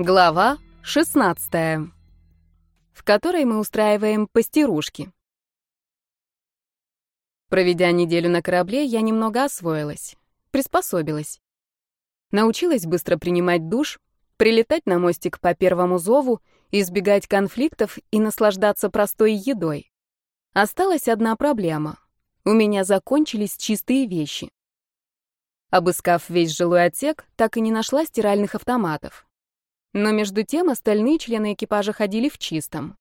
Глава 16, в которой мы устраиваем постирушки. Проведя неделю на корабле, я немного освоилась, приспособилась. Научилась быстро принимать душ, прилетать на мостик по первому зову, избегать конфликтов и наслаждаться простой едой. Осталась одна проблема. У меня закончились чистые вещи. Обыскав весь жилой отсек, так и не нашла стиральных автоматов. Но между тем остальные члены экипажа ходили в чистом.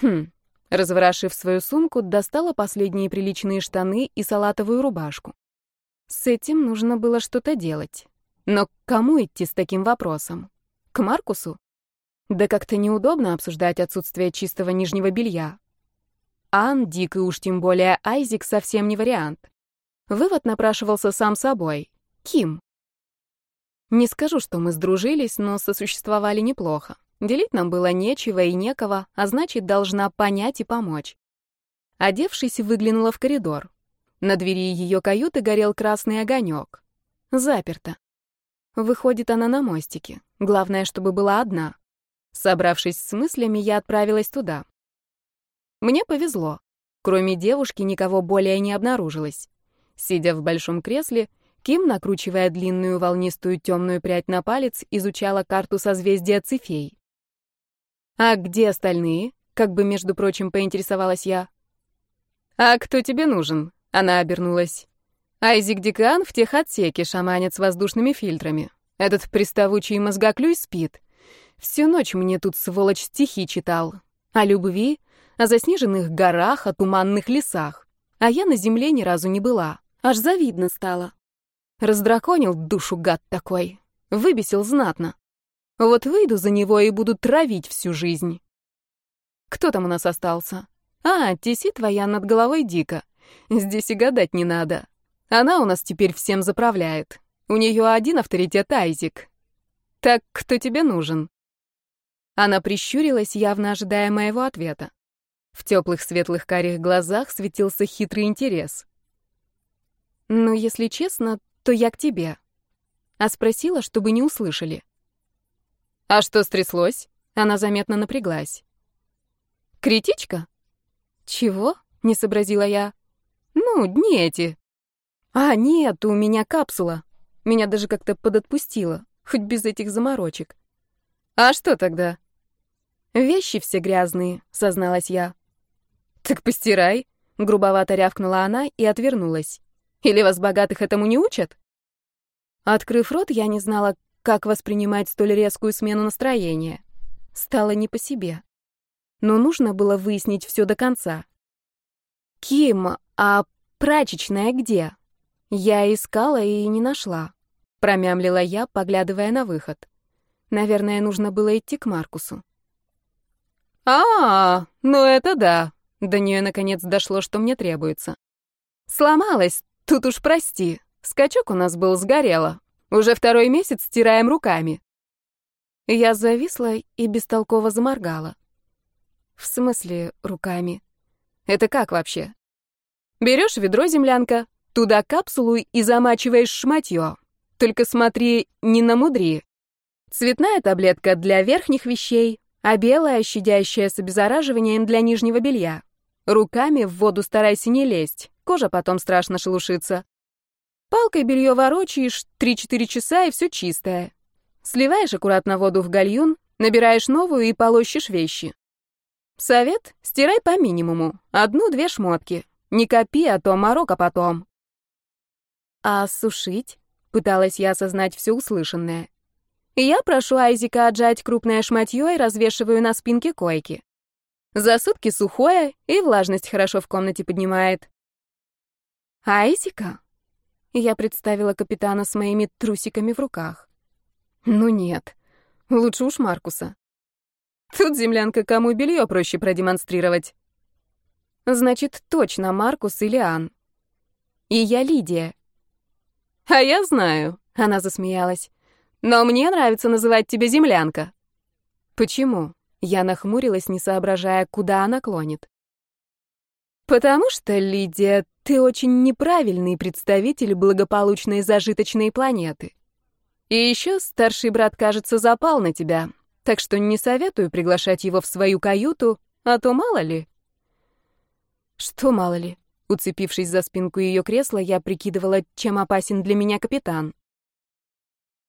Хм, разворошив свою сумку, достала последние приличные штаны и салатовую рубашку. С этим нужно было что-то делать. Но к кому идти с таким вопросом? К Маркусу? Да как-то неудобно обсуждать отсутствие чистого нижнего белья. Ан, Дик и уж тем более Айзик совсем не вариант. Вывод напрашивался сам собой. Ким. Не скажу, что мы сдружились, но сосуществовали неплохо. Делить нам было нечего и некого, а значит, должна понять и помочь. Одевшись, выглянула в коридор. На двери ее каюты горел красный огонек. Заперто. Выходит, она на мостике. Главное, чтобы была одна. Собравшись с мыслями, я отправилась туда. Мне повезло. Кроме девушки, никого более не обнаружилось. Сидя в большом кресле, Ким, накручивая длинную волнистую темную прядь на палец, изучала карту созвездия Цифей. «А где остальные?» — как бы, между прочим, поинтересовалась я. «А кто тебе нужен?» — она обернулась. «Айзик Дикан в техотсеке шаманец с воздушными фильтрами. Этот приставучий мозгоклюй спит. Всю ночь мне тут сволочь стихи читал. О любви, о заснеженных горах, о туманных лесах. А я на земле ни разу не была. Аж завидно стало. Раздраконил душу гад такой. Выбесил знатно. Вот выйду за него и буду травить всю жизнь. Кто там у нас остался? А, Тиси твоя над головой дико. Здесь и гадать не надо. Она у нас теперь всем заправляет. У нее один авторитет Айзик. Так кто тебе нужен? Она прищурилась, явно ожидая моего ответа. В теплых светлых карих глазах светился хитрый интерес. «Ну, если честно, то я к тебе. А спросила, чтобы не услышали. А что стряслось? Она заметно напряглась. Критичка? Чего? Не сообразила я. Ну, дни эти. А, нет, у меня капсула. Меня даже как-то подотпустило, хоть без этих заморочек. А что тогда? Вещи все грязные, созналась я. Так постирай, грубовато рявкнула она и отвернулась. Или вас богатых этому не учат? Открыв рот, я не знала, как воспринимать столь резкую смену настроения. Стало не по себе. Но нужно было выяснить все до конца. «Ким, а прачечная где?» Я искала и не нашла. Промямлила я, поглядывая на выход. Наверное, нужно было идти к Маркусу. а, -а, ну это да. До нее наконец дошло, что мне требуется. Сломалась, Тут уж прости, скачок у нас был сгорело. Уже второй месяц стираем руками. Я зависла и бестолково заморгала. В смысле руками? Это как вообще? Берешь ведро, землянка, туда капсулу и замачиваешь шматье. Только смотри, не намудри. Цветная таблетка для верхних вещей, а белая, щадящая с обеззараживанием для нижнего белья. Руками в воду старайся не лезть. Кожа потом страшно шелушится. Палкой белье ворочаешь 3-4 часа, и все чистое. Сливаешь аккуратно воду в гальюн, набираешь новую и полощешь вещи. Совет — стирай по минимуму. Одну-две шмотки. Не копи, а то морока потом. А сушить? Пыталась я осознать все услышанное. Я прошу Айзика отжать крупное шматье и развешиваю на спинке койки. За сутки сухое, и влажность хорошо в комнате поднимает. Айзика? Я представила капитана с моими трусиками в руках. Ну нет, лучше уж Маркуса. Тут землянка кому белье проще продемонстрировать. Значит, точно Маркус или Ан. И я Лидия. А я знаю, она засмеялась. Но мне нравится называть тебя землянка. Почему? Я нахмурилась, не соображая, куда она клонит. «Потому что, Лидия, ты очень неправильный представитель благополучной зажиточной планеты. И еще старший брат, кажется, запал на тебя, так что не советую приглашать его в свою каюту, а то мало ли. Что мало ли? Уцепившись за спинку ее кресла, я прикидывала, чем опасен для меня капитан.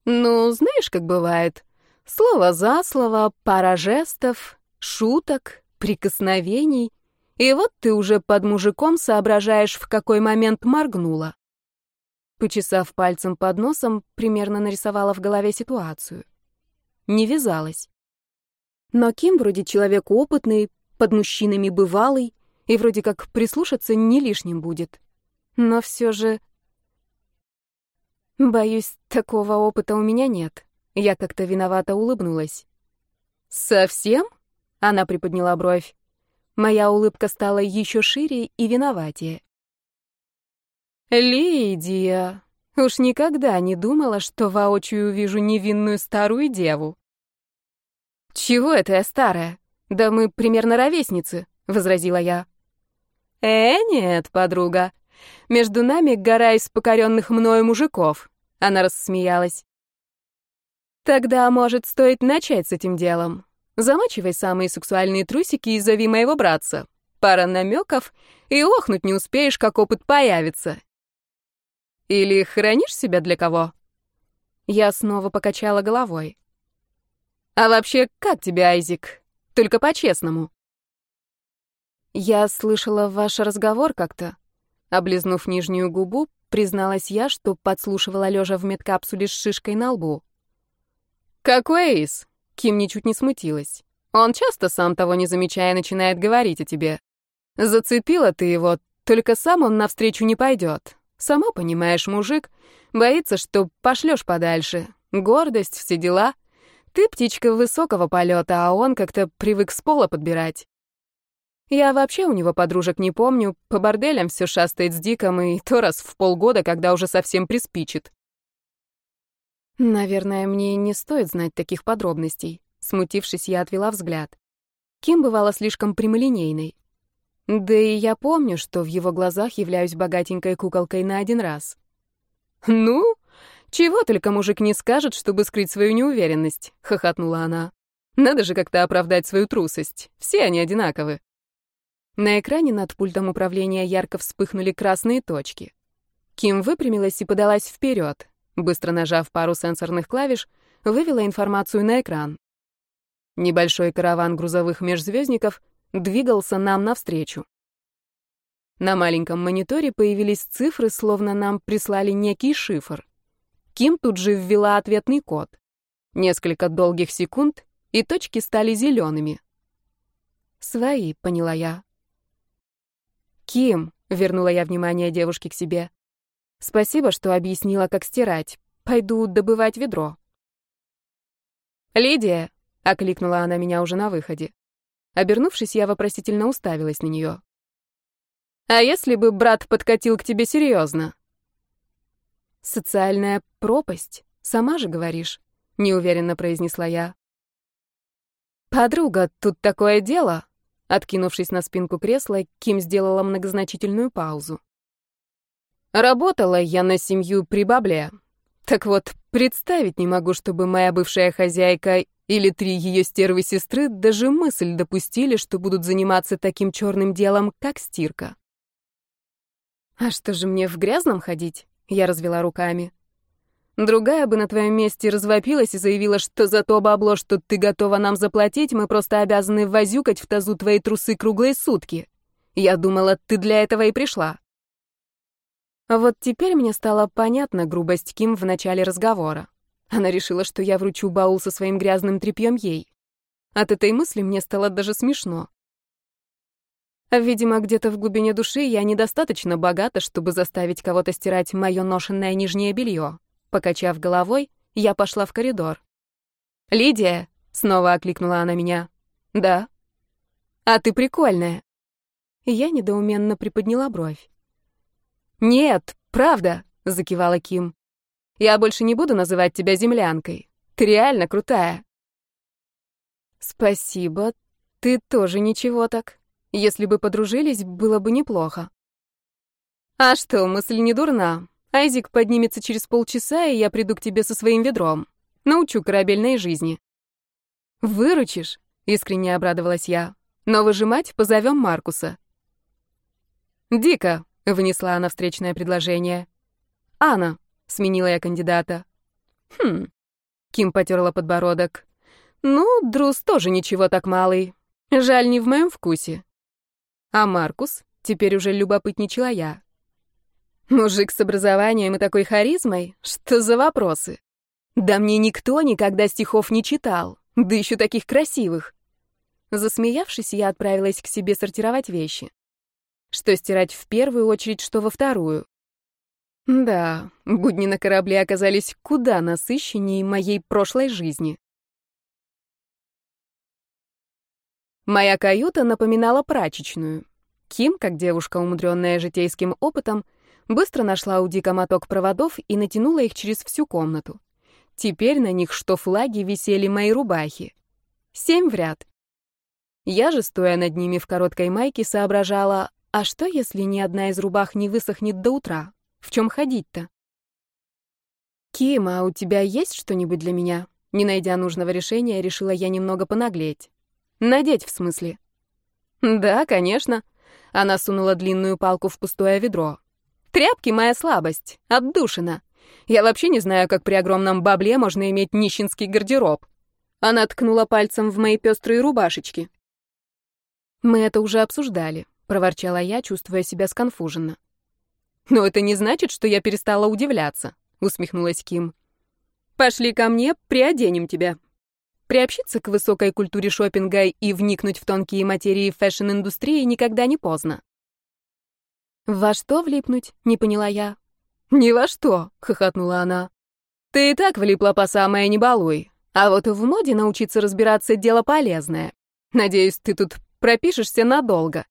Ну, знаешь, как бывает. Слово за слово, пара жестов, шуток, прикосновений. И вот ты уже под мужиком соображаешь, в какой момент моргнула. Почесав пальцем под носом, примерно нарисовала в голове ситуацию. Не вязалась. Но Ким вроде человек опытный, под мужчинами бывалый, и вроде как прислушаться не лишним будет. Но все же... Боюсь, такого опыта у меня нет. Я как-то виновато улыбнулась. «Совсем?» — она приподняла бровь. Моя улыбка стала еще шире и виноватее. «Лидия, уж никогда не думала, что воочию увижу невинную старую деву». «Чего это я старая? Да мы примерно ровесницы», — возразила я. «Э, нет, подруга. Между нами гора из покоренных мною мужиков», — она рассмеялась. «Тогда, может, стоит начать с этим делом. Замачивай самые сексуальные трусики и зови моего братца. Пара намеков, и охнуть не успеешь, как опыт появится. Или хранишь себя для кого? Я снова покачала головой. А вообще, как тебе, Айзик? Только по-честному. Я слышала ваш разговор как-то. Облизнув нижнюю губу, призналась я, что подслушивала лежа в медкапсуле с шишкой на лбу. «Какой Эйс?» Ким ничуть не смутилась. «Он часто, сам того не замечая, начинает говорить о тебе. Зацепила ты его, только сам он навстречу не пойдет. Сама понимаешь, мужик, боится, что пошлешь подальше. Гордость, все дела. Ты птичка высокого полета, а он как-то привык с пола подбирать. Я вообще у него подружек не помню, по борделям все шастает с Диком, и то раз в полгода, когда уже совсем приспичит. Наверное, мне не стоит знать таких подробностей. Смутившись, я отвела взгляд. Ким бывала слишком прямолинейной. Да и я помню, что в его глазах являюсь богатенькой куколкой на один раз. «Ну, чего только мужик не скажет, чтобы скрыть свою неуверенность», — хохотнула она. «Надо же как-то оправдать свою трусость. Все они одинаковы». На экране над пультом управления ярко вспыхнули красные точки. Ким выпрямилась и подалась вперед. Быстро нажав пару сенсорных клавиш, вывела информацию на экран. Небольшой караван грузовых межзвездников двигался нам навстречу. На маленьком мониторе появились цифры, словно нам прислали некий шифр. Ким тут же ввела ответный код. Несколько долгих секунд, и точки стали зелеными. «Свои», — поняла я. «Ким», — вернула я внимание девушки к себе. «Спасибо, что объяснила, как стирать. Пойду добывать ведро». «Лидия», — окликнула она меня уже на выходе. Обернувшись, я вопросительно уставилась на нее. «А если бы брат подкатил к тебе серьезно?» «Социальная пропасть, сама же говоришь», — неуверенно произнесла я. «Подруга, тут такое дело!» Откинувшись на спинку кресла, Ким сделала многозначительную паузу. «Работала я на семью при бабле. Так вот, представить не могу, чтобы моя бывшая хозяйка или три ее стервы-сестры даже мысль допустили, что будут заниматься таким черным делом, как стирка. «А что же мне в грязном ходить?» — я развела руками. «Другая бы на твоем месте развопилась и заявила, что за то бабло, что ты готова нам заплатить, мы просто обязаны возюкать в тазу твои трусы круглые сутки. Я думала, ты для этого и пришла». Вот теперь мне стала понятна грубость Ким в начале разговора. Она решила, что я вручу баул со своим грязным тряпьем ей. От этой мысли мне стало даже смешно. Видимо, где-то в глубине души я недостаточно богата, чтобы заставить кого-то стирать мое ношенное нижнее белье. Покачав головой, я пошла в коридор. «Лидия!» — снова окликнула она меня. «Да». «А ты прикольная». Я недоуменно приподняла бровь. «Нет, правда», — закивала Ким. Я больше не буду называть тебя землянкой. Ты реально крутая. Спасибо. Ты тоже ничего так. Если бы подружились, было бы неплохо. А что, мысль не дурна. Айзик поднимется через полчаса, и я приду к тебе со своим ведром. Научу корабельной жизни». «Выручишь?» — искренне обрадовалась я. «Но выжимать позовем Маркуса». «Дико», — внесла она встречное предложение. «Анна», — сменила я кандидата. «Хм», — Ким потерла подбородок. «Ну, Друз тоже ничего так малый. Жаль, не в моем вкусе». А Маркус? Теперь уже любопытничала я. Мужик с образованием и такой харизмой? Что за вопросы? Да мне никто никогда стихов не читал, да еще таких красивых. Засмеявшись, я отправилась к себе сортировать вещи. Что стирать в первую очередь, что во вторую. Да, будни на корабле оказались куда насыщеннее моей прошлой жизни. Моя каюта напоминала прачечную. Ким, как девушка, умудренная житейским опытом, Быстро нашла у Дика моток проводов и натянула их через всю комнату. Теперь на них, что флаги, висели мои рубахи. Семь в ряд. Я же, стоя над ними в короткой майке, соображала, а что, если ни одна из рубах не высохнет до утра? В чем ходить-то? «Ким, а у тебя есть что-нибудь для меня?» Не найдя нужного решения, решила я немного понаглеть. «Надеть, в смысле?» «Да, конечно». Она сунула длинную палку в пустое ведро. Тряпки — моя слабость, отдушина. Я вообще не знаю, как при огромном бабле можно иметь нищенский гардероб. Она ткнула пальцем в мои пестрые рубашечки. «Мы это уже обсуждали», — проворчала я, чувствуя себя сконфуженно. «Но это не значит, что я перестала удивляться», — усмехнулась Ким. «Пошли ко мне, приоденем тебя». Приобщиться к высокой культуре шопинга и вникнуть в тонкие материи фэшн-индустрии никогда не поздно. «Во что влипнуть?» — не поняла я. «Ни во что!» — хохотнула она. «Ты и так влипла по самое не балуй. А вот в моде научиться разбираться — дело полезное. Надеюсь, ты тут пропишешься надолго.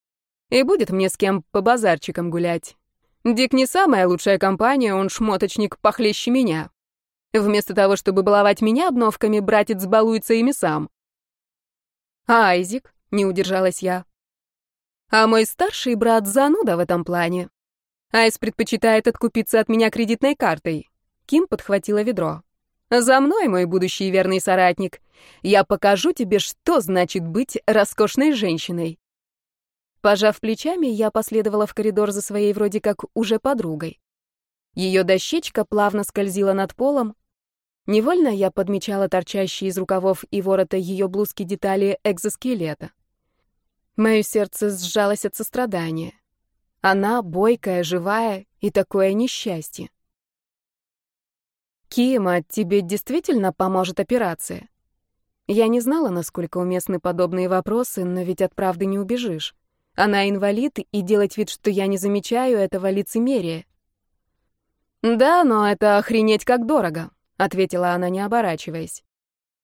И будет мне с кем по базарчикам гулять. Дик не самая лучшая компания, он шмоточник похлеще меня. Вместо того, чтобы баловать меня обновками, братец балуется ими сам. А Айзик, не удержалась я. А мой старший брат зануда в этом плане. Айс предпочитает откупиться от меня кредитной картой. Ким подхватила ведро. «За мной, мой будущий верный соратник. Я покажу тебе, что значит быть роскошной женщиной». Пожав плечами, я последовала в коридор за своей вроде как уже подругой. Ее дощечка плавно скользила над полом. Невольно я подмечала торчащие из рукавов и ворота ее блузки детали экзоскелета. Мое сердце сжалось от сострадания. Она бойкая, живая и такое несчастье. Кима, тебе действительно поможет операция? Я не знала, насколько уместны подобные вопросы, но ведь от правды не убежишь. Она инвалид, и делать вид, что я не замечаю этого лицемерия. «Да, но это охренеть как дорого», — ответила она, не оборачиваясь.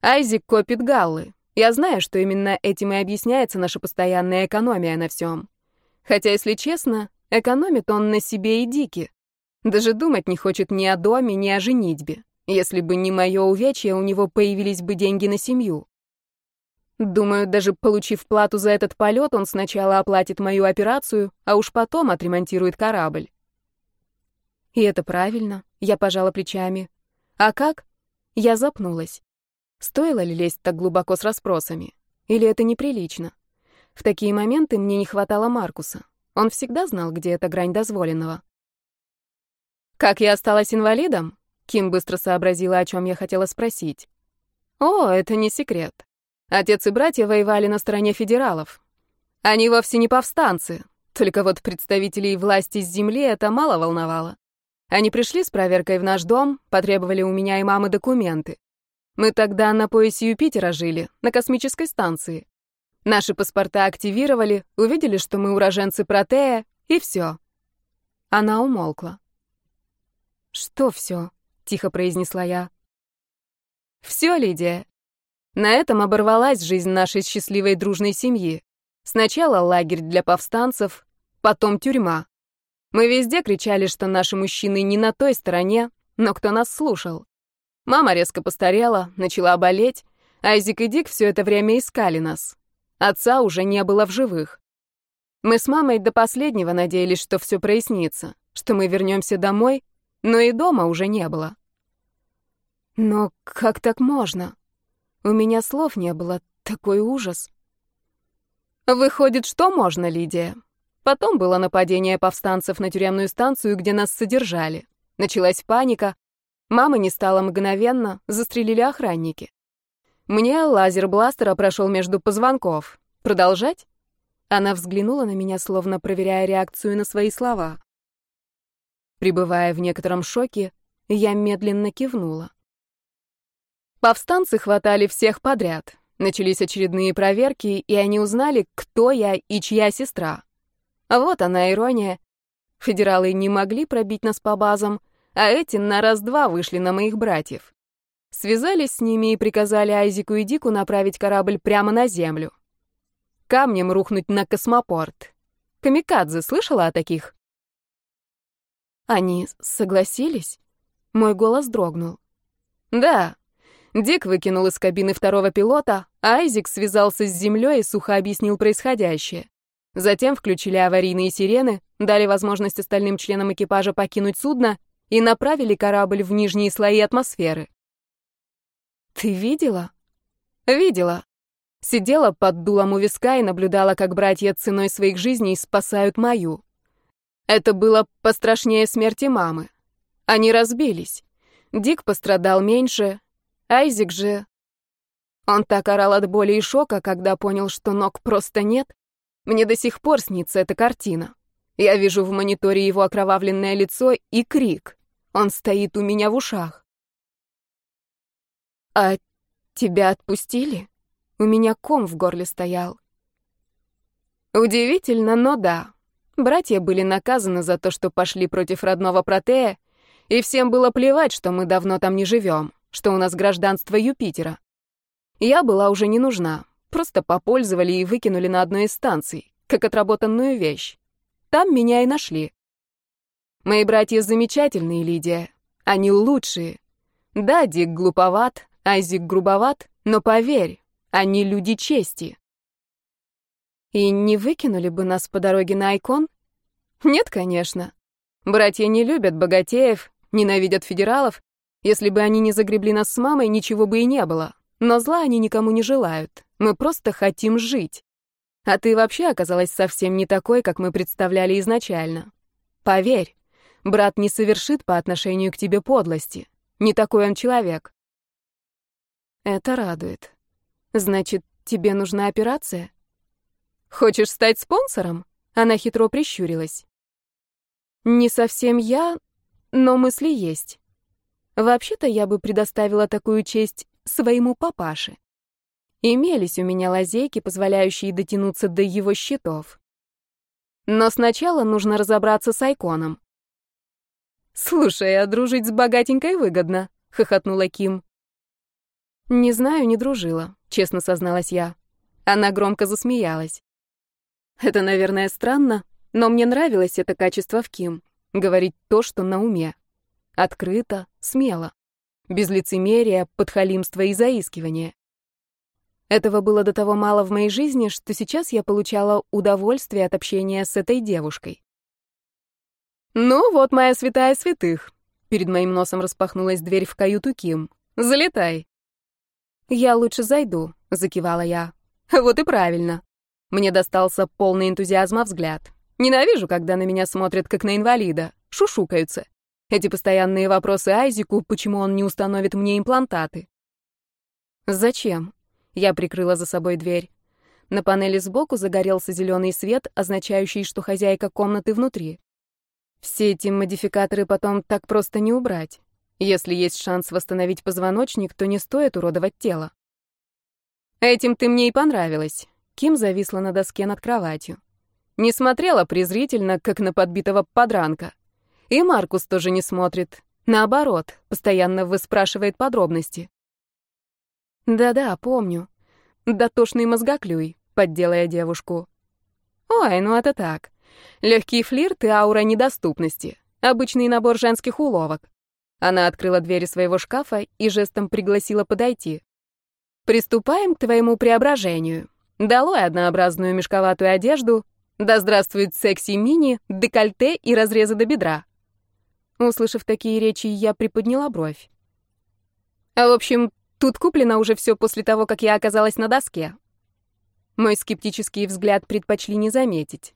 «Айзик копит галлы. Я знаю, что именно этим и объясняется наша постоянная экономия на всем. Хотя, если честно, экономит он на себе и Дики. Даже думать не хочет ни о доме, ни о женитьбе. Если бы не мое увечье, у него появились бы деньги на семью. Думаю, даже получив плату за этот полет, он сначала оплатит мою операцию, а уж потом отремонтирует корабль. И это правильно, я пожала плечами. А как? Я запнулась. Стоило ли лезть так глубоко с расспросами? Или это неприлично? В такие моменты мне не хватало Маркуса. Он всегда знал, где эта грань дозволенного. «Как я осталась инвалидом?» Ким быстро сообразила, о чем я хотела спросить. «О, это не секрет. Отец и братья воевали на стороне федералов. Они вовсе не повстанцы, только вот представителей власти с земли это мало волновало. Они пришли с проверкой в наш дом, потребовали у меня и мамы документы. Мы тогда на поясе Юпитера жили, на космической станции. Наши паспорта активировали, увидели, что мы уроженцы Протея, и все. Она умолкла. «Что все?» — тихо произнесла я. «Все, Лидия. На этом оборвалась жизнь нашей счастливой дружной семьи. Сначала лагерь для повстанцев, потом тюрьма. Мы везде кричали, что наши мужчины не на той стороне, но кто нас слушал? Мама резко постарела, начала болеть. Айзик и Дик все это время искали нас. Отца уже не было в живых. Мы с мамой до последнего надеялись, что все прояснится, что мы вернемся домой, но и дома уже не было. Но как так можно? У меня слов не было, такой ужас. Выходит, что можно, Лидия. Потом было нападение повстанцев на тюремную станцию, где нас содержали. Началась паника. Мама не стала мгновенно, застрелили охранники. Мне лазер бластера прошел между позвонков. Продолжать? Она взглянула на меня, словно проверяя реакцию на свои слова. Пребывая в некотором шоке, я медленно кивнула. Повстанцы хватали всех подряд. Начались очередные проверки, и они узнали, кто я и чья сестра. Вот она ирония. Федералы не могли пробить нас по базам, а эти на раз-два вышли на моих братьев. Связались с ними и приказали Айзику и Дику направить корабль прямо на землю. Камнем рухнуть на космопорт. Камикадзе, слышала о таких? Они согласились? Мой голос дрогнул. Да, Дик выкинул из кабины второго пилота, а Айзик связался с землей и сухо объяснил происходящее. Затем включили аварийные сирены, дали возможность остальным членам экипажа покинуть судно и направили корабль в нижние слои атмосферы. «Ты видела?» «Видела. Сидела под дулом у виска и наблюдала, как братья ценой своих жизней спасают мою. Это было пострашнее смерти мамы. Они разбились. Дик пострадал меньше, Айзик же... Он так орал от боли и шока, когда понял, что ног просто нет. Мне до сих пор снится эта картина. Я вижу в мониторе его окровавленное лицо и крик. Он стоит у меня в ушах. «А тебя отпустили?» У меня ком в горле стоял. Удивительно, но да. Братья были наказаны за то, что пошли против родного протея, и всем было плевать, что мы давно там не живем что у нас гражданство Юпитера. Я была уже не нужна, просто попользовали и выкинули на одной из станций, как отработанную вещь. Там меня и нашли. Мои братья замечательные, Лидия. Они лучшие. Да, Дик глуповат, Айзик грубоват, но поверь, они люди чести. И не выкинули бы нас по дороге на Айкон? Нет, конечно. Братья не любят богатеев, ненавидят федералов если бы они не загребли нас с мамой, ничего бы и не было. Но зла они никому не желают. Мы просто хотим жить. А ты вообще оказалась совсем не такой, как мы представляли изначально. Поверь, брат не совершит по отношению к тебе подлости. Не такой он человек. Это радует. Значит, тебе нужна операция? Хочешь стать спонсором? Она хитро прищурилась. Не совсем я, но мысли есть. Вообще-то я бы предоставила такую честь своему папаше. Имелись у меня лазейки, позволяющие дотянуться до его счетов. Но сначала нужно разобраться с Айконом. «Слушай, а дружить с богатенькой выгодно», — хохотнула Ким. «Не знаю, не дружила», — честно созналась я. Она громко засмеялась. «Это, наверное, странно, но мне нравилось это качество в Ким — говорить то, что на уме. Открыто, смело. Без лицемерия, подхалимства и заискивания. Этого было до того мало в моей жизни, что сейчас я получала удовольствие от общения с этой девушкой. «Ну вот моя святая святых!» Перед моим носом распахнулась дверь в каюту Ким. «Залетай!» «Я лучше зайду», — закивала я. «Вот и правильно». Мне достался полный энтузиазма взгляд. Ненавижу, когда на меня смотрят как на инвалида, шушукаются. Эти постоянные вопросы Айзику, почему он не установит мне имплантаты. Зачем? Я прикрыла за собой дверь. На панели сбоку загорелся зеленый свет, означающий, что хозяйка комнаты внутри. Все эти модификаторы потом так просто не убрать. Если есть шанс восстановить позвоночник, то не стоит уродовать тело. Этим ты мне и понравилась. Ким зависла на доске над кроватью. Не смотрела презрительно, как на подбитого подранка. И Маркус тоже не смотрит. Наоборот, постоянно выспрашивает подробности. Да-да, помню. Дотошный мозгоклюй, подделая девушку. Ой, ну это так. Легкий флирт и аура недоступности. Обычный набор женских уловок. Она открыла двери своего шкафа и жестом пригласила подойти. «Приступаем к твоему преображению. Долой однообразную мешковатую одежду. Да здравствует секси-мини, декольте и разрезы до бедра. Услышав такие речи, я приподняла бровь. А в общем, тут куплено уже все после того, как я оказалась на доске. Мой скептический взгляд предпочли не заметить.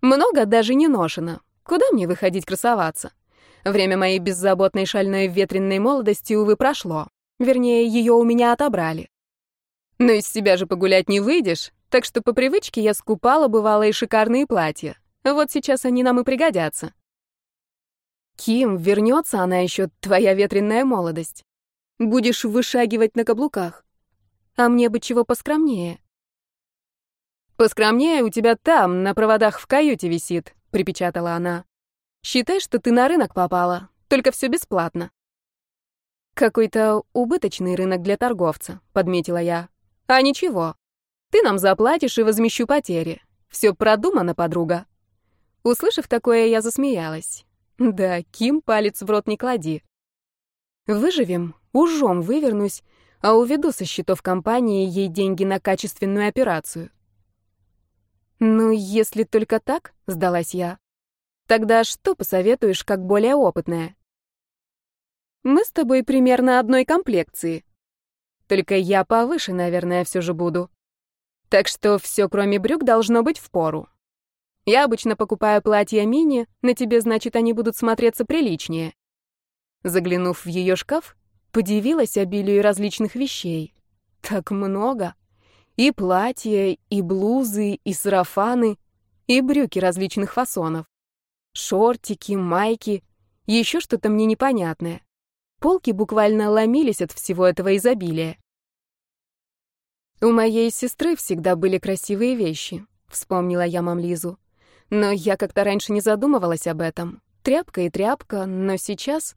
Много даже не ношено. Куда мне выходить красоваться? Время моей беззаботной шальной ветренной молодости, увы, прошло. Вернее, ее у меня отобрали. Но из себя же погулять не выйдешь, так что по привычке я скупала бывалые шикарные платья. Вот сейчас они нам и пригодятся. Ким, вернется она еще, твоя ветренная молодость. Будешь вышагивать на каблуках. А мне бы чего поскромнее. Поскромнее у тебя там, на проводах в каюте висит, припечатала она. Считай, что ты на рынок попала, только все бесплатно. Какой-то убыточный рынок для торговца, подметила я. А ничего. Ты нам заплатишь и возмещу потери. Все продумано, подруга. Услышав такое, я засмеялась. Да, Ким палец в рот не клади. Выживем, ужом вывернусь, а уведу со счетов компании ей деньги на качественную операцию. Ну, если только так, сдалась я. Тогда что посоветуешь, как более опытная? Мы с тобой примерно одной комплекции. Только я повыше, наверное, все же буду. Так что все, кроме брюк, должно быть в пору. Я обычно покупаю платья мини, на тебе, значит, они будут смотреться приличнее. Заглянув в ее шкаф, подивилась обилию различных вещей. Так много. И платья, и блузы, и сарафаны, и брюки различных фасонов. Шортики, майки, еще что-то мне непонятное. Полки буквально ломились от всего этого изобилия. У моей сестры всегда были красивые вещи, вспомнила я мамлизу. Но я как-то раньше не задумывалась об этом. Тряпка и тряпка, но сейчас...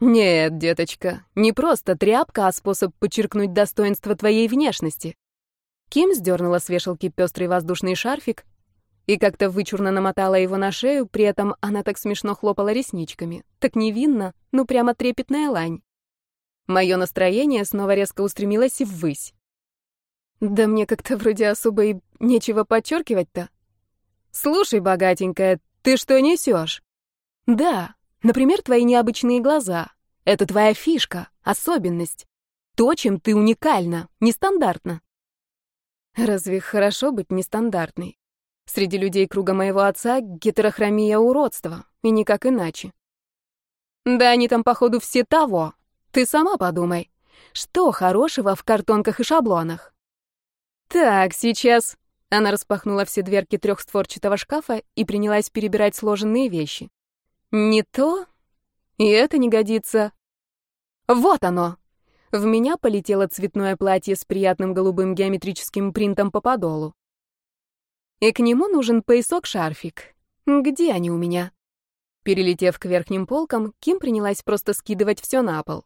Нет, деточка, не просто тряпка, а способ подчеркнуть достоинство твоей внешности. Ким сдернула с вешалки пестрый воздушный шарфик и как-то вычурно намотала его на шею, при этом она так смешно хлопала ресничками. Так невинно, ну прямо трепетная лань. Мое настроение снова резко устремилось ввысь. Да мне как-то вроде особо и нечего подчеркивать-то. «Слушай, богатенькая, ты что несешь?» «Да, например, твои необычные глаза. Это твоя фишка, особенность. То, чем ты уникальна, нестандартна». Разве хорошо быть нестандартной? Среди людей круга моего отца гетерохромия уродства, и никак иначе. Да они там, походу, все того. Ты сама подумай. Что хорошего в картонках и шаблонах? Так, сейчас она распахнула все дверки трехстворчатого шкафа и принялась перебирать сложенные вещи. Не то, и это не годится. Вот оно! В меня полетело цветное платье с приятным голубым геометрическим принтом по подолу. И к нему нужен поясок-шарфик. Где они у меня? Перелетев к верхним полкам, Ким принялась просто скидывать все на пол.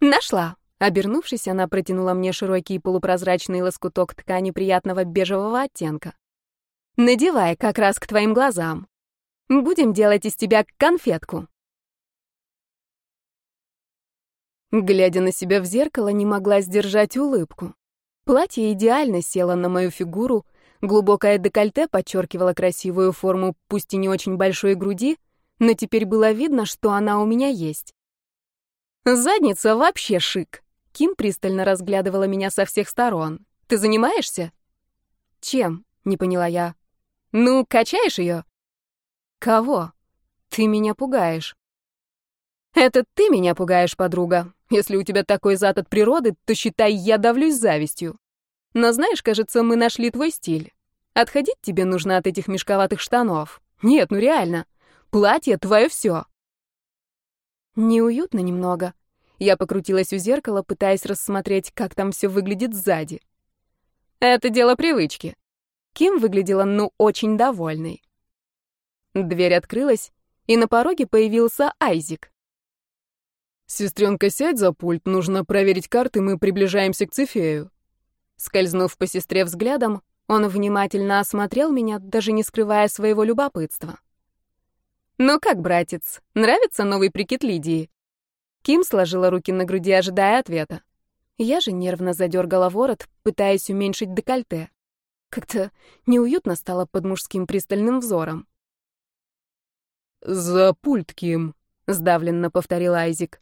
Нашла. Обернувшись, она протянула мне широкий полупрозрачный лоскуток ткани приятного бежевого оттенка. «Надевай как раз к твоим глазам. Будем делать из тебя конфетку». Глядя на себя в зеркало, не могла сдержать улыбку. Платье идеально село на мою фигуру, глубокое декольте подчеркивало красивую форму, пусть и не очень большой груди, но теперь было видно, что она у меня есть. Задница вообще шик. Ким пристально разглядывала меня со всех сторон. «Ты занимаешься?» «Чем?» — не поняла я. «Ну, качаешь ее?» «Кого?» «Ты меня пугаешь». «Это ты меня пугаешь, подруга. Если у тебя такой зад от природы, то считай, я давлюсь завистью. Но знаешь, кажется, мы нашли твой стиль. Отходить тебе нужно от этих мешковатых штанов. Нет, ну реально. Платье — твое все. Неуютно немного. Я покрутилась у зеркала, пытаясь рассмотреть, как там все выглядит сзади. Это дело привычки. Ким выглядела, ну, очень довольной. Дверь открылась, и на пороге появился Айзик. «Сестренка, сядь за пульт, нужно проверить карты, мы приближаемся к Цефею». Скользнув по сестре взглядом, он внимательно осмотрел меня, даже не скрывая своего любопытства. «Ну как, братец, нравится новый прикид Лидии?» Ким сложила руки на груди, ожидая ответа. Я же нервно задергала ворот, пытаясь уменьшить декольте. Как-то неуютно стало под мужским пристальным взором. за пульт, Ким», — сдавленно повторил Айзик.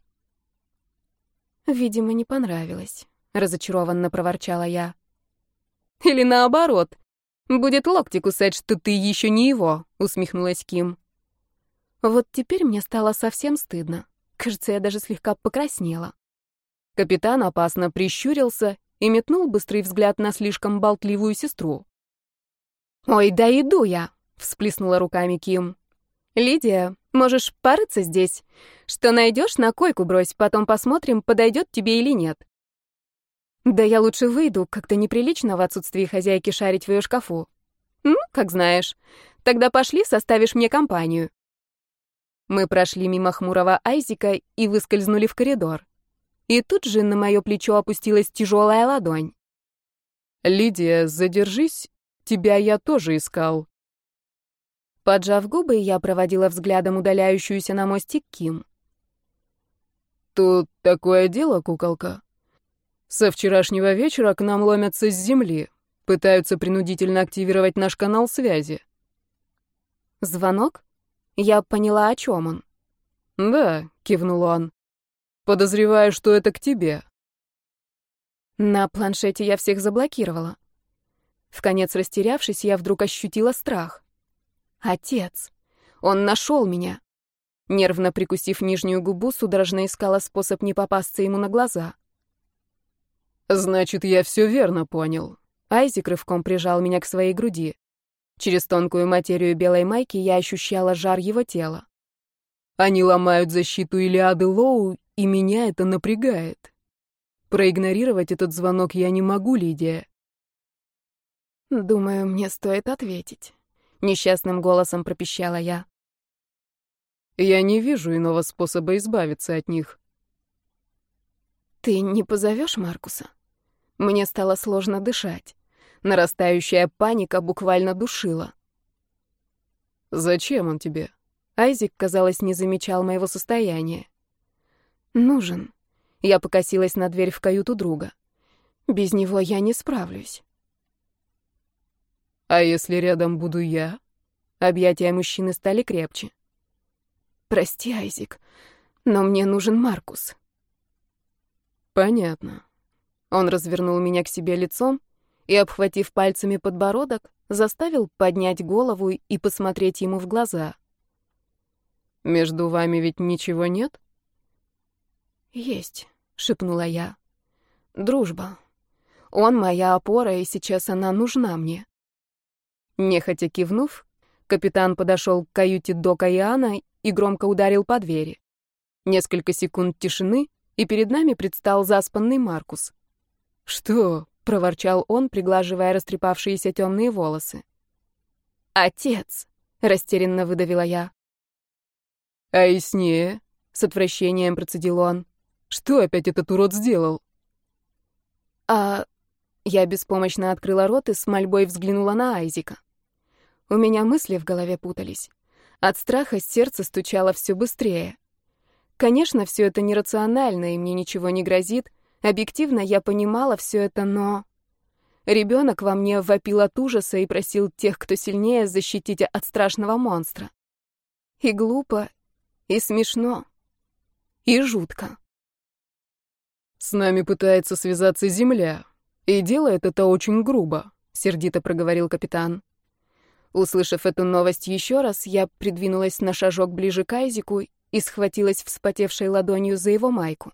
«Видимо, не понравилось», — разочарованно проворчала я. «Или наоборот. Будет локти кусать, что ты еще не его», — усмехнулась Ким. Вот теперь мне стало совсем стыдно. Кажется, я даже слегка покраснела. Капитан опасно прищурился и метнул быстрый взгляд на слишком болтливую сестру. «Ой, да иду я!» — всплеснула руками Ким. «Лидия, можешь порыться здесь. Что найдешь, на койку брось, потом посмотрим, подойдет тебе или нет». «Да я лучше выйду, как-то неприлично в отсутствии хозяйки шарить в ее шкафу». «Ну, как знаешь. Тогда пошли, составишь мне компанию». Мы прошли мимо хмурого Айзика и выскользнули в коридор. И тут же на мое плечо опустилась тяжелая ладонь. «Лидия, задержись, тебя я тоже искал». Поджав губы, я проводила взглядом удаляющуюся на мостик Ким. «Тут такое дело, куколка. Со вчерашнего вечера к нам ломятся с земли, пытаются принудительно активировать наш канал связи». «Звонок?» Я поняла, о чем он. «Да», — кивнул он. «Подозреваю, что это к тебе». На планшете я всех заблокировала. В конец растерявшись, я вдруг ощутила страх. Отец. Он нашел меня. Нервно прикусив нижнюю губу, судорожно искала способ не попасться ему на глаза. «Значит, я все верно понял». Айзик рывком прижал меня к своей груди. Через тонкую материю белой майки я ощущала жар его тела. Они ломают защиту Илиады Лоу, и меня это напрягает. Проигнорировать этот звонок я не могу, Лидия. Думаю, мне стоит ответить. Несчастным голосом пропищала я. Я не вижу иного способа избавиться от них. Ты не позовешь Маркуса? Мне стало сложно дышать. Нарастающая паника буквально душила. «Зачем он тебе?» Айзик, казалось, не замечал моего состояния. «Нужен». Я покосилась на дверь в каюту друга. «Без него я не справлюсь». «А если рядом буду я?» Объятия мужчины стали крепче. «Прости, Айзик, но мне нужен Маркус». «Понятно». Он развернул меня к себе лицом, и, обхватив пальцами подбородок, заставил поднять голову и посмотреть ему в глаза. «Между вами ведь ничего нет?» «Есть», — шепнула я. «Дружба. Он моя опора, и сейчас она нужна мне». Нехотя кивнув, капитан подошел к каюте Дока и Анна и громко ударил по двери. Несколько секунд тишины, и перед нами предстал заспанный Маркус. «Что?» Проворчал он, приглаживая растрепавшиеся темные волосы. Отец, растерянно выдавила я. А яснее, с отвращением процедил он. Что опять этот урод сделал? А я беспомощно открыла рот и с мольбой взглянула на Айзика. У меня мысли в голове путались. От страха сердце стучало все быстрее. Конечно, все это нерационально, и мне ничего не грозит, Объективно я понимала все это, но... Ребенок во мне вопил от ужаса и просил тех, кто сильнее, защитить от страшного монстра. И глупо, и смешно, и жутко. «С нами пытается связаться Земля, и делает это очень грубо», — сердито проговорил капитан. Услышав эту новость еще раз, я придвинулась на шажок ближе к Айзику и схватилась вспотевшей ладонью за его майку.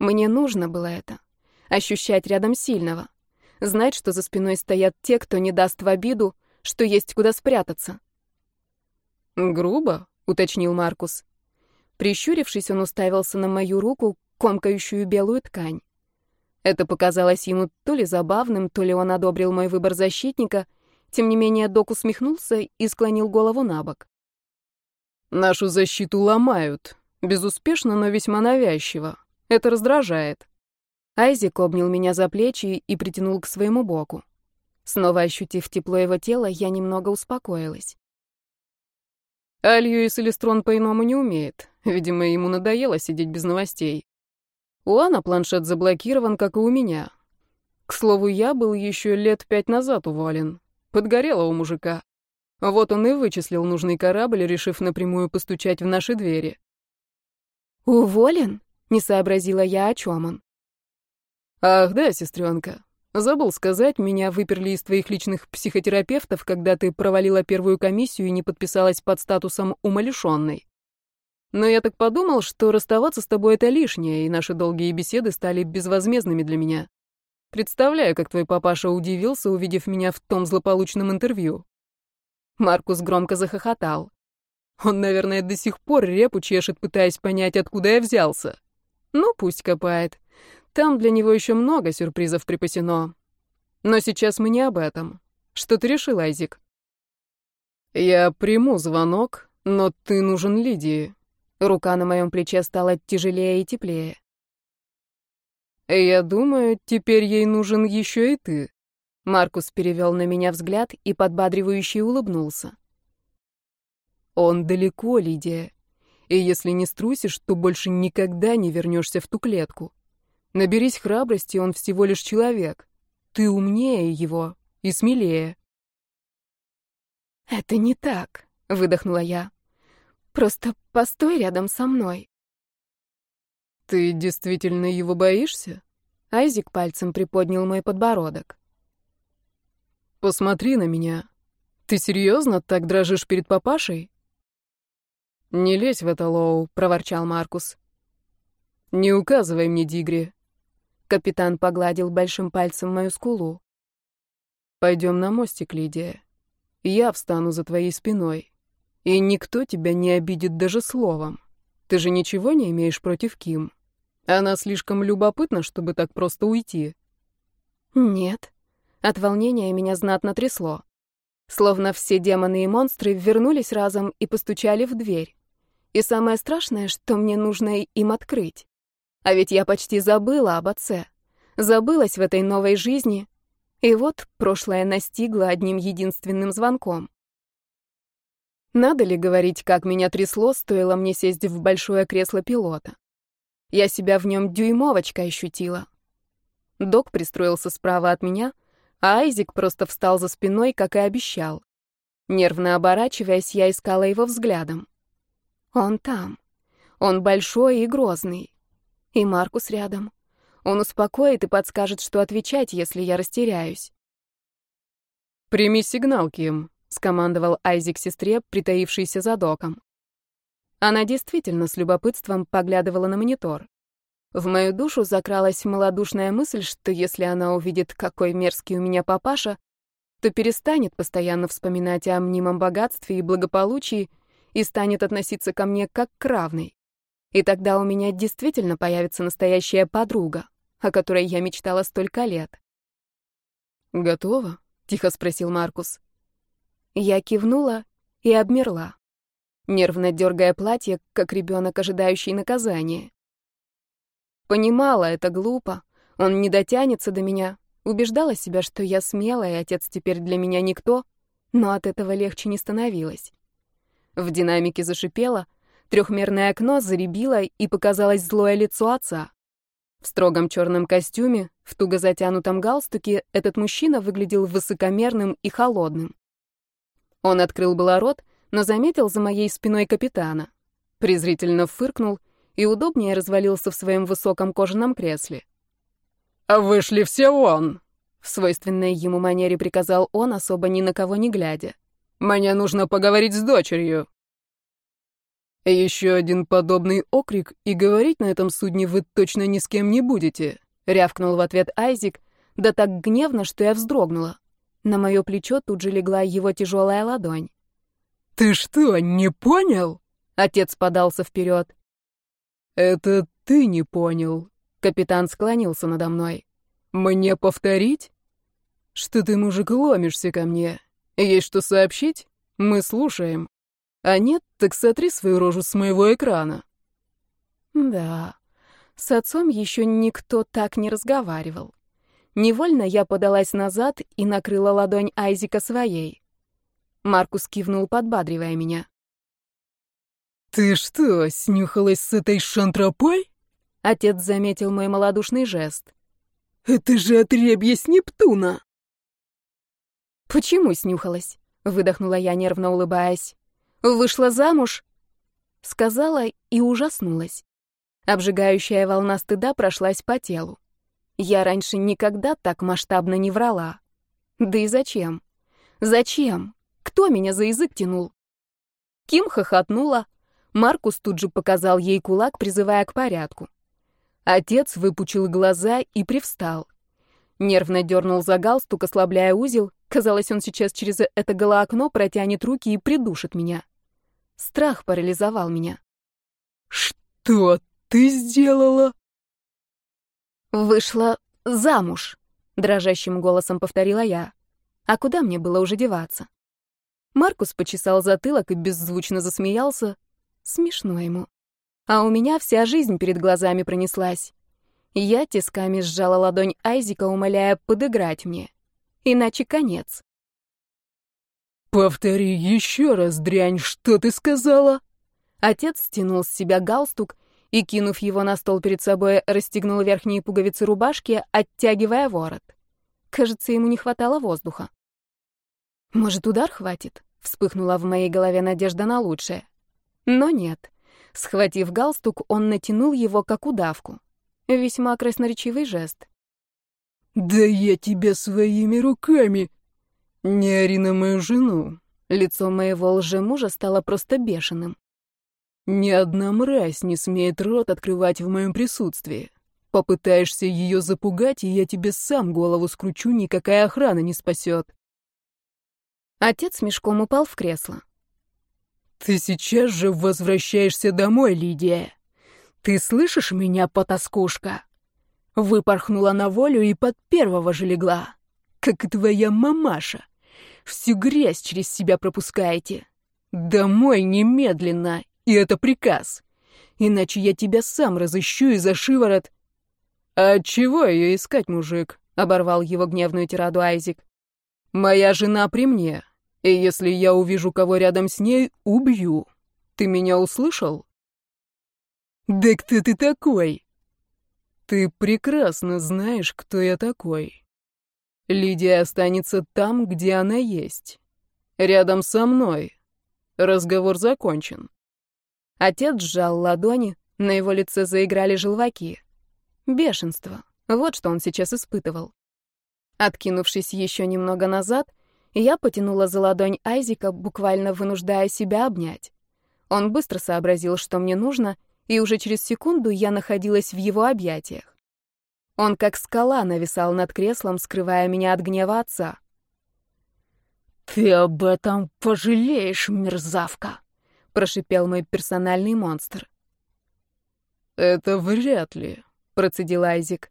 Мне нужно было это. Ощущать рядом сильного. Знать, что за спиной стоят те, кто не даст в обиду, что есть куда спрятаться. «Грубо», — уточнил Маркус. Прищурившись, он уставился на мою руку, комкающую белую ткань. Это показалось ему то ли забавным, то ли он одобрил мой выбор защитника. Тем не менее, док усмехнулся и склонил голову на бок. «Нашу защиту ломают. Безуспешно, но весьма навязчиво. Это раздражает. Айзек обнял меня за плечи и притянул к своему боку. Снова ощутив тепло его тела, я немного успокоилась. А Льюис Элистрон по-иному не умеет. Видимо, ему надоело сидеть без новостей. У Анна планшет заблокирован, как и у меня. К слову, я был еще лет пять назад уволен. Подгорело у мужика. Вот он и вычислил нужный корабль, решив напрямую постучать в наши двери. «Уволен?» — не сообразила я, о чем он. «Ах да, сестренка. Забыл сказать, меня выперли из твоих личных психотерапевтов, когда ты провалила первую комиссию и не подписалась под статусом умалишенной. Но я так подумал, что расставаться с тобой — это лишнее, и наши долгие беседы стали безвозмездными для меня. Представляю, как твой папаша удивился, увидев меня в том злополучном интервью. Маркус громко захохотал. Он, наверное, до сих пор репу чешет, пытаясь понять, откуда я взялся. Ну, пусть копает. Там для него еще много сюрпризов припасено. Но сейчас мы не об этом. Что ты решил, Айзик? Я приму звонок, но ты нужен Лидии. Рука на моем плече стала тяжелее и теплее. «Я думаю, теперь ей нужен еще и ты». Маркус перевел на меня взгляд и подбадривающе улыбнулся. «Он далеко, Лидия, и если не струсишь, то больше никогда не вернешься в ту клетку. Наберись храбрости, он всего лишь человек. Ты умнее его и смелее». «Это не так», — выдохнула я. «Просто постой рядом со мной». «Ты действительно его боишься?» Айзик пальцем приподнял мой подбородок. «Посмотри на меня. Ты серьезно так дрожишь перед папашей?» «Не лезь в это, Лоу», — проворчал Маркус. «Не указывай мне, Дигри». Капитан погладил большим пальцем мою скулу. «Пойдем на мостик, Лидия. Я встану за твоей спиной, и никто тебя не обидит даже словом. Ты же ничего не имеешь против Ким?» Она слишком любопытна, чтобы так просто уйти. Нет. От волнения меня знатно трясло. Словно все демоны и монстры вернулись разом и постучали в дверь. И самое страшное, что мне нужно им открыть. А ведь я почти забыла об отце. Забылась в этой новой жизни. И вот прошлое настигло одним единственным звонком. Надо ли говорить, как меня трясло, стоило мне сесть в большое кресло пилота? Я себя в нем дюймовочкой ощутила. Док пристроился справа от меня, а Айзик просто встал за спиной, как и обещал. Нервно оборачиваясь, я искала его взглядом. Он там. Он большой и грозный. И Маркус рядом. Он успокоит и подскажет, что отвечать, если я растеряюсь. «Прими сигнал, Ким», — скомандовал Айзик сестре, притаившейся за доком. Она действительно с любопытством поглядывала на монитор. В мою душу закралась малодушная мысль, что если она увидит, какой мерзкий у меня папаша, то перестанет постоянно вспоминать о мнимом богатстве и благополучии и станет относиться ко мне как к равной. И тогда у меня действительно появится настоящая подруга, о которой я мечтала столько лет. «Готово?» — тихо спросил Маркус. Я кивнула и обмерла нервно дергая платье, как ребенок, ожидающий наказания. Понимала, это глупо, он не дотянется до меня, убеждала себя, что я смелая, отец теперь для меня никто, но от этого легче не становилось. В динамике зашипело, трехмерное окно заребило и показалось злое лицо отца. В строгом черном костюме, в туго затянутом галстуке этот мужчина выглядел высокомерным и холодным. Он открыл было рот, но заметил за моей спиной капитана. Презрительно фыркнул и удобнее развалился в своем высоком кожаном кресле. «А «Вышли все вон!» — в свойственной ему манере приказал он, особо ни на кого не глядя. «Мне нужно поговорить с дочерью!» «Еще один подобный окрик, и говорить на этом судне вы точно ни с кем не будете», — рявкнул в ответ Айзик, да так гневно, что я вздрогнула. На мое плечо тут же легла его тяжелая ладонь. «Ты что, не понял?» Отец подался вперед. «Это ты не понял», — капитан склонился надо мной. «Мне повторить?» «Что ты, мужик, ломишься ко мне? Есть что сообщить? Мы слушаем. А нет, так сотри свою рожу с моего экрана». Да, с отцом еще никто так не разговаривал. Невольно я подалась назад и накрыла ладонь Айзика своей. Маркус кивнул, подбадривая меня. «Ты что, снюхалась с этой шантропой?» Отец заметил мой малодушный жест. «Это же отребье с Нептуна!» «Почему снюхалась?» — выдохнула я, нервно улыбаясь. «Вышла замуж?» Сказала и ужаснулась. Обжигающая волна стыда прошлась по телу. Я раньше никогда так масштабно не врала. Да и зачем? Зачем? Кто меня за язык тянул? Ким хохотнула. Маркус тут же показал ей кулак, призывая к порядку. Отец выпучил глаза и привстал. Нервно дернул за галстук, ослабляя узел. Казалось, он сейчас через это голоокно протянет руки и придушит меня. Страх парализовал меня. «Что ты сделала?» «Вышла замуж», — дрожащим голосом повторила я. А куда мне было уже деваться? Маркус почесал затылок и беззвучно засмеялся. Смешно ему. А у меня вся жизнь перед глазами пронеслась. Я тисками сжала ладонь Айзика, умоляя подыграть мне. Иначе конец. «Повтори еще раз, дрянь, что ты сказала?» Отец стянул с себя галстук и, кинув его на стол перед собой, расстегнул верхние пуговицы рубашки, оттягивая ворот. Кажется, ему не хватало воздуха. «Может, удар хватит?» — вспыхнула в моей голове надежда на лучшее. Но нет. Схватив галстук, он натянул его, как удавку. Весьма красноречивый жест. «Да я тебя своими руками!» «Не ори на мою жену!» Лицо моего лжемужа стало просто бешеным. Ни одна мразь не смеет рот открывать в моем присутствии. Попытаешься ее запугать, и я тебе сам голову скручу, никакая охрана не спасет. Отец мешком упал в кресло. Ты сейчас же возвращаешься домой, Лидия. Ты слышишь меня, потаскушка? Выпорхнула на волю и под первого же легла, как и твоя мамаша. Всю грязь через себя пропускаете. Домой немедленно и это приказ. Иначе я тебя сам разыщу и за шиворот. А чего ее искать, мужик? Оборвал его гневную тираду Айзик. Моя жена при мне, и если я увижу кого рядом с ней, убью. Ты меня услышал? Да кто ты такой? Ты прекрасно знаешь, кто я такой. Лидия останется там, где она есть. Рядом со мной. Разговор закончен. Отец сжал ладони, на его лице заиграли желваки. Бешенство. Вот что он сейчас испытывал. Откинувшись еще немного назад, я потянула за ладонь Айзика, буквально вынуждая себя обнять. Он быстро сообразил, что мне нужно, и уже через секунду я находилась в его объятиях. Он как скала нависал над креслом, скрывая меня от гнева отца. «Ты об этом пожалеешь, мерзавка!» — прошипел мой персональный монстр. «Это вряд ли», — процедил Айзик.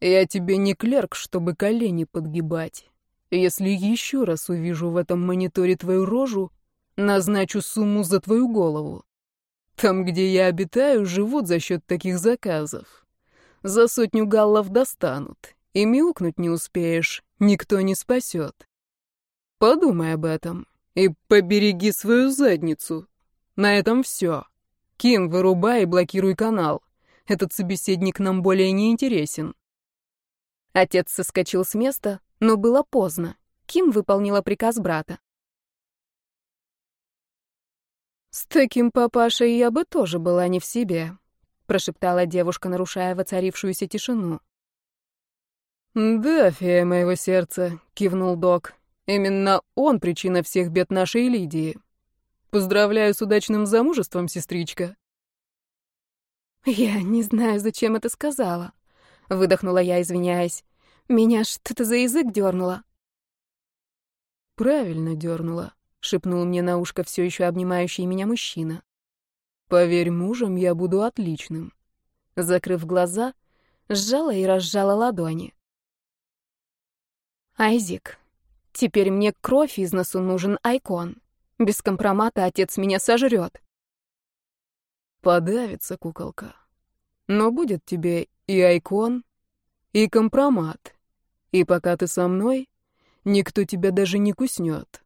«Я тебе не клерк, чтобы колени подгибать. Если еще раз увижу в этом мониторе твою рожу, назначу сумму за твою голову. Там, где я обитаю, живут за счет таких заказов. За сотню галлов достанут, и мяукнуть не успеешь, никто не спасет. Подумай об этом и побереги свою задницу». На этом все. Ким, вырубай и блокируй канал. Этот собеседник нам более не интересен. Отец соскочил с места, но было поздно. Ким выполнила приказ брата. «С таким папашей я бы тоже была не в себе», — прошептала девушка, нарушая воцарившуюся тишину. «Да, фея моего сердца», — кивнул док. «Именно он причина всех бед нашей Лидии. Поздравляю с удачным замужеством, сестричка. Я не знаю, зачем это сказала. Выдохнула я, извиняясь. Меня что-то за язык дернуло. Правильно дернула, шепнул мне на ушко все еще обнимающий меня мужчина. Поверь, мужем я буду отличным. Закрыв глаза, сжала и разжала ладони. Айзик, теперь мне кровь из носу нужен айкон. Без компромата отец меня сожрет. Подавится куколка. Но будет тебе и айкон, и компромат. И пока ты со мной, никто тебя даже не куснет.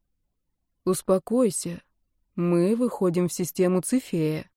Успокойся. Мы выходим в систему Цифея.